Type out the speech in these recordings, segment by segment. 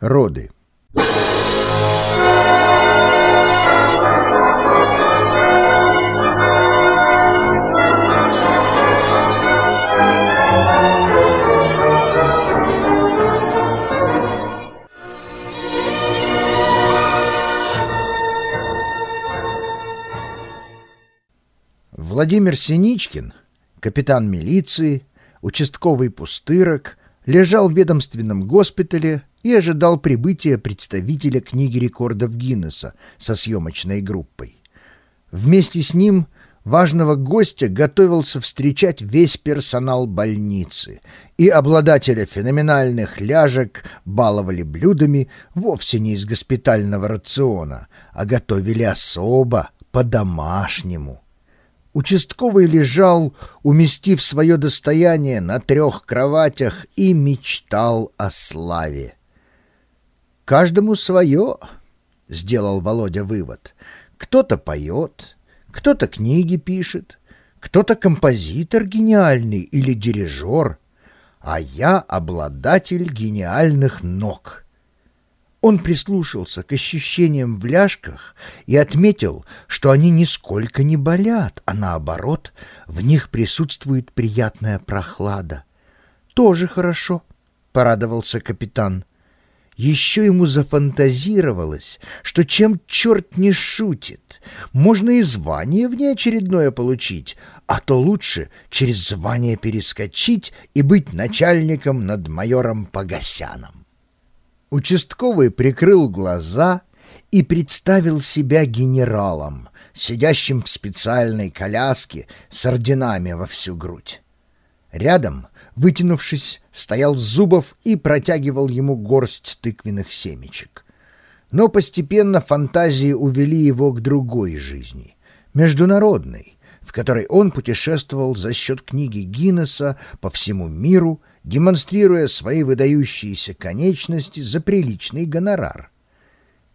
Роды. Владимир Синичкин, капитан милиции, участковый пустырок, лежал в ведомственном госпитале и ожидал прибытия представителя книги рекордов Гиннесса со съемочной группой. Вместе с ним важного гостя готовился встречать весь персонал больницы, и обладателя феноменальных ляжек баловали блюдами вовсе не из госпитального рациона, а готовили особо, по-домашнему. Участковый лежал, уместив свое достояние на трех кроватях и мечтал о славе. «Каждому свое», — сделал Володя вывод. «Кто-то поет, кто-то книги пишет, кто-то композитор гениальный или дирижер, а я обладатель гениальных ног». Он прислушался к ощущениям в ляжках и отметил, что они нисколько не болят, а наоборот, в них присутствует приятная прохлада. «Тоже хорошо», — порадовался капитан. Еще ему зафантазировалось, что чем черт не шутит, можно и звание внеочередное получить, а то лучше через звание перескочить и быть начальником над майором Погосяном. Участковый прикрыл глаза и представил себя генералом, сидящим в специальной коляске с орденами во всю грудь. Рядом, вытянувшись, стоял Зубов и протягивал ему горсть тыквенных семечек. Но постепенно фантазии увели его к другой жизни, международной, в которой он путешествовал за счет книги Гиннесса по всему миру демонстрируя свои выдающиеся конечности за приличный гонорар.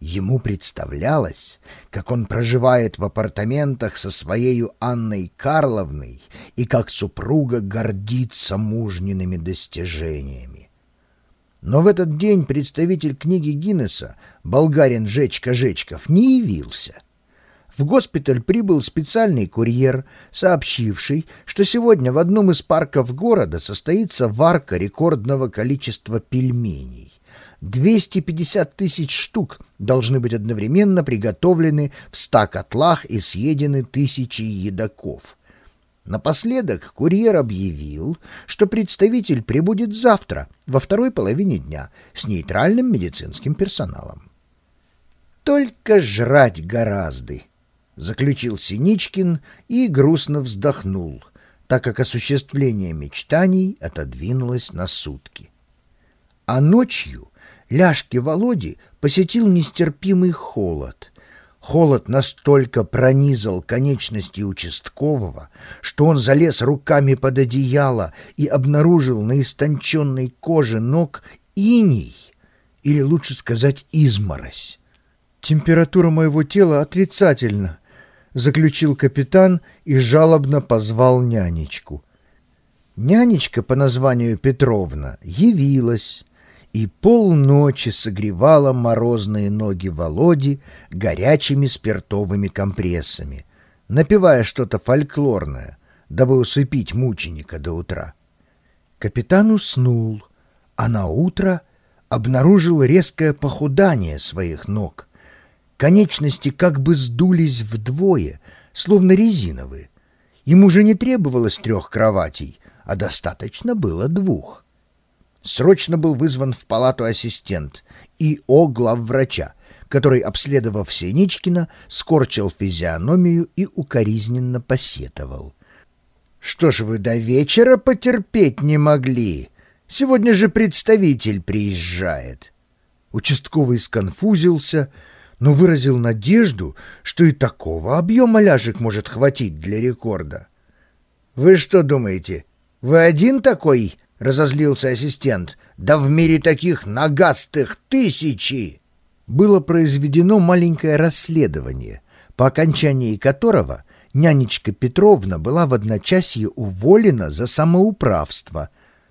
Ему представлялось, как он проживает в апартаментах со своей Анной Карловной и как супруга гордится мужниными достижениями. Но в этот день представитель книги Гиннесса, болгарин Жечка Жечков, не явился в госпиталь прибыл специальный курьер, сообщивший, что сегодня в одном из парков города состоится варка рекордного количества пельменей. 250 тысяч штук должны быть одновременно приготовлены в ста котлах и съедены тысячи едоков. Напоследок курьер объявил, что представитель прибудет завтра, во второй половине дня, с нейтральным медицинским персоналом. Только жрать гораздо. — заключил Синичкин и грустно вздохнул, так как осуществление мечтаний отодвинулось на сутки. А ночью ляжки Володи посетил нестерпимый холод. Холод настолько пронизал конечности участкового, что он залез руками под одеяло и обнаружил на истонченной коже ног иней, или лучше сказать изморозь. «Температура моего тела отрицательна», заключил капитан и жалобно позвал нянечку. Нянечка по названию Петровна явилась и полночи согревала морозные ноги Володи горячими спиртовыми компрессами, напевая что-то фольклорное, дабы усыпить мученика до утра. Капитан уснул, а на утро обнаружил резкое похудание своих ног — Конечности как бы сдулись вдвое, словно резиновые. Ему же не требовалось трех кроватей, а достаточно было двух. Срочно был вызван в палату ассистент и о главврача, который, обследовав Синичкина, скорчил физиономию и укоризненно посетовал. «Что ж вы до вечера потерпеть не могли? Сегодня же представитель приезжает». Участковый сконфузился, — но выразил надежду, что и такого объема ляжек может хватить для рекорда. «Вы что думаете, вы один такой?» — разозлился ассистент. «Да в мире таких нагастых тысячи!» Было произведено маленькое расследование, по окончании которого нянечка Петровна была в одночасье уволена за самоуправство.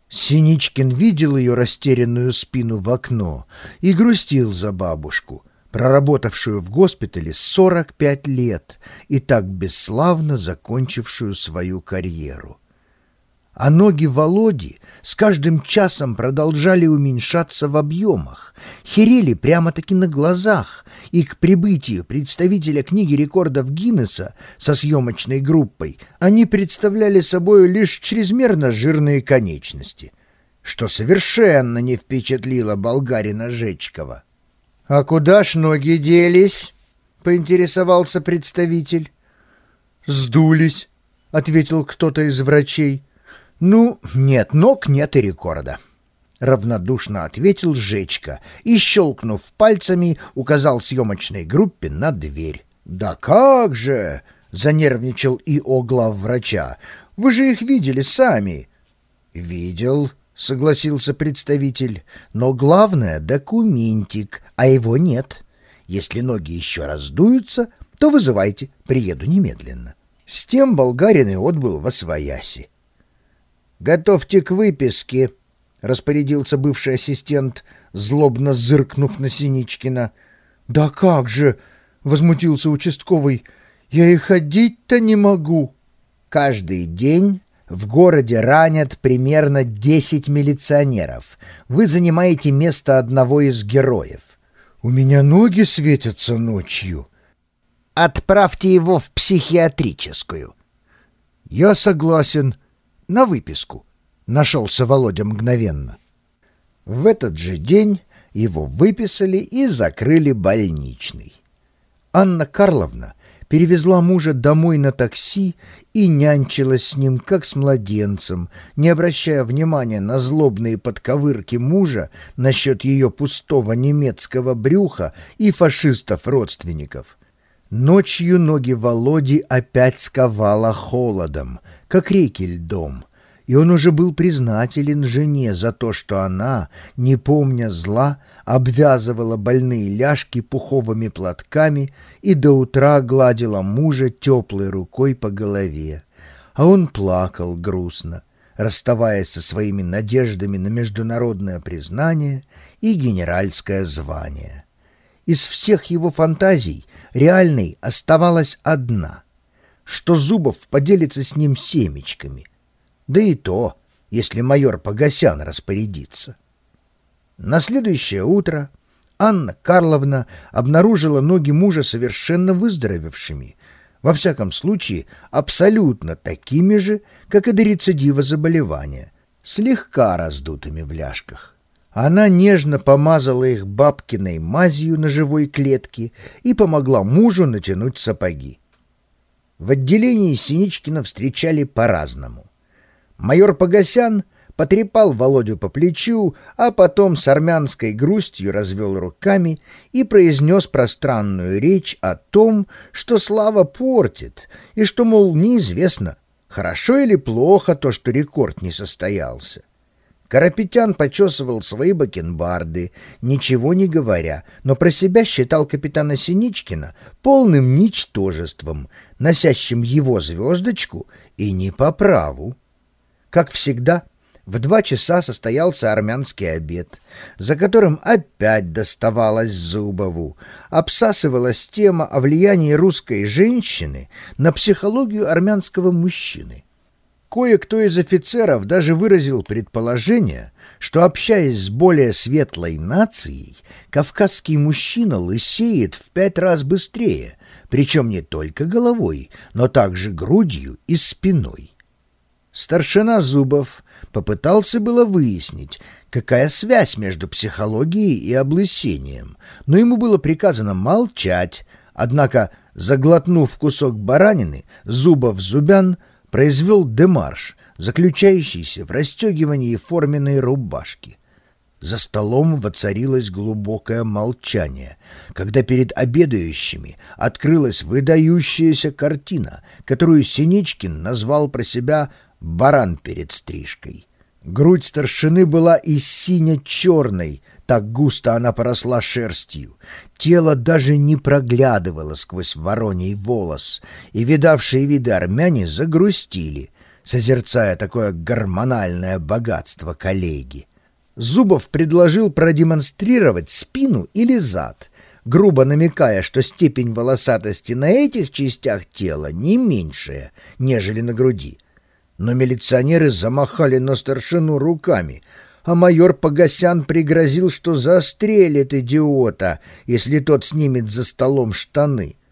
Синичкин видел ее растерянную спину в окно и грустил за бабушку, проработавшую в госпитале 45 лет и так бесславно закончившую свою карьеру. А ноги Володи с каждым часом продолжали уменьшаться в объемах, херели прямо-таки на глазах, и к прибытию представителя книги рекордов Гиннесса со съемочной группой они представляли собой лишь чрезмерно жирные конечности, что совершенно не впечатлило болгарина Жечкова. «А куда ж ноги делись?» — поинтересовался представитель. «Сдулись», — ответил кто-то из врачей. «Ну, нет ног, нет и рекорда», — равнодушно ответил Жечка и, щелкнув пальцами, указал съемочной группе на дверь. «Да как же!» — занервничал и о главврача. «Вы же их видели сами». «Видел», — согласился представитель. «Но главное — документик, а его нет. Если ноги еще раздуются, то вызывайте, приеду немедленно». С тем болгарин и отбыл во свояси. «Готовьте к выписке», — распорядился бывший ассистент, злобно зыркнув на Синичкина. «Да как же!» — возмутился участковый. «Я и ходить-то не могу». «Каждый день в городе ранят примерно 10 милиционеров. Вы занимаете место одного из героев. У меня ноги светятся ночью. Отправьте его в психиатрическую. Я согласен. На выписку. Нашелся Володя мгновенно. В этот же день его выписали и закрыли больничный. Анна Карловна перевезла мужа домой на такси и нянчилась с ним, как с младенцем, не обращая внимания на злобные подковырки мужа насчет ее пустого немецкого брюха и фашистов-родственников. Ночью ноги Володи опять сковала холодом, как реки льдом, и он уже был признателен жене за то, что она, не помня зла, обвязывала больные ляжки пуховыми платками и до утра гладила мужа теплой рукой по голове. А он плакал грустно, расставаясь со своими надеждами на международное признание и генеральское звание. Из всех его фантазий реальной оставалась одна — что Зубов поделится с ним семечками — да и то, если майор Погосян распорядится. На следующее утро Анна Карловна обнаружила ноги мужа совершенно выздоровевшими, во всяком случае абсолютно такими же, как и до рецидива заболевания, слегка раздутыми в ляжках. Она нежно помазала их бабкиной мазью на живой клетке и помогла мужу натянуть сапоги. В отделении Синичкина встречали по-разному. Майор Погосян потрепал Володю по плечу, а потом с армянской грустью развел руками и произнес пространную речь о том, что слава портит, и что, мол, неизвестно, хорошо или плохо то, что рекорд не состоялся. Карапетян почесывал свои бакенбарды, ничего не говоря, но про себя считал капитана Синичкина полным ничтожеством, носящим его звездочку и не по праву. Как всегда, в два часа состоялся армянский обед, за которым опять доставалось Зубову. Обсасывалась тема о влиянии русской женщины на психологию армянского мужчины. Кое-кто из офицеров даже выразил предположение, что, общаясь с более светлой нацией, кавказский мужчина лысеет в пять раз быстрее, причем не только головой, но также грудью и спиной. Старшина Зубов попытался было выяснить, какая связь между психологией и облысением, но ему было приказано молчать, однако, заглотнув кусок баранины, Зубов-Зубян произвел демарш, заключающийся в расстегивании форменной рубашки. За столом воцарилось глубокое молчание, когда перед обедающими открылась выдающаяся картина, которую Синичкин назвал про себя баран перед стрижкой. Грудь старшины была и сине-черной, так густо она поросла шерстью. Тело даже не проглядывало сквозь вороний волос, и видавшие виды армяне загрустили. созерцая такое гормональное богатство коллеги. Зубов предложил продемонстрировать спину или зад, грубо намекая, что степень волосатости на этих частях тела не меньшая, нежели на груди. Но милиционеры замахали на старшину руками, а майор Погосян пригрозил, что застрелит идиота, если тот снимет за столом штаны —